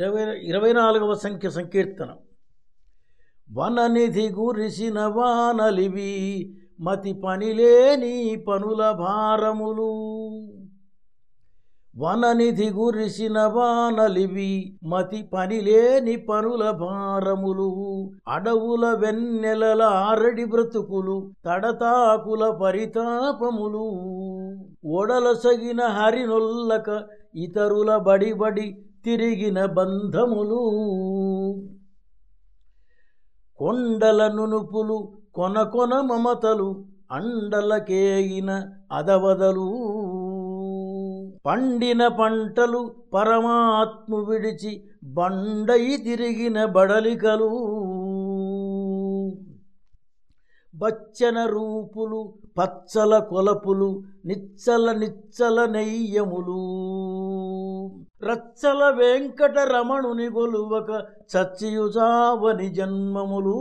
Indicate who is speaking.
Speaker 1: ఇరవై ఇరవై నాలుగవ సంఖ్య సంకీర్తనం. వననిధి గురిసిన వానలివి మతి పనిలేని పనుల భారములు. వననిధి గురిసిన వానలివి మతి పనిలేని పనుల భారములు. అడవుల వెన్నెలల ఆరడి బ్రతుకులు తడతాకుల పరితాపములు. ఒడలసగిన హరినొల్లక ఇతరుల బడిబడి తిరిగిన బంధములు. కొండల నునుపులు కొన కొన మమతలు అండలకేగిన అదవదలు. పండిన పంటలు పరమాత్ము విడిచి బండై తిరిగిన బడలికలు. బచ్చన రూపులు పచ్చల కొలపులు నిచ్చల నిచ్చల నెయ్యములు. రచ్చల వెంకట రమణుని గొలువక చచ్చియుజావని జన్మములు.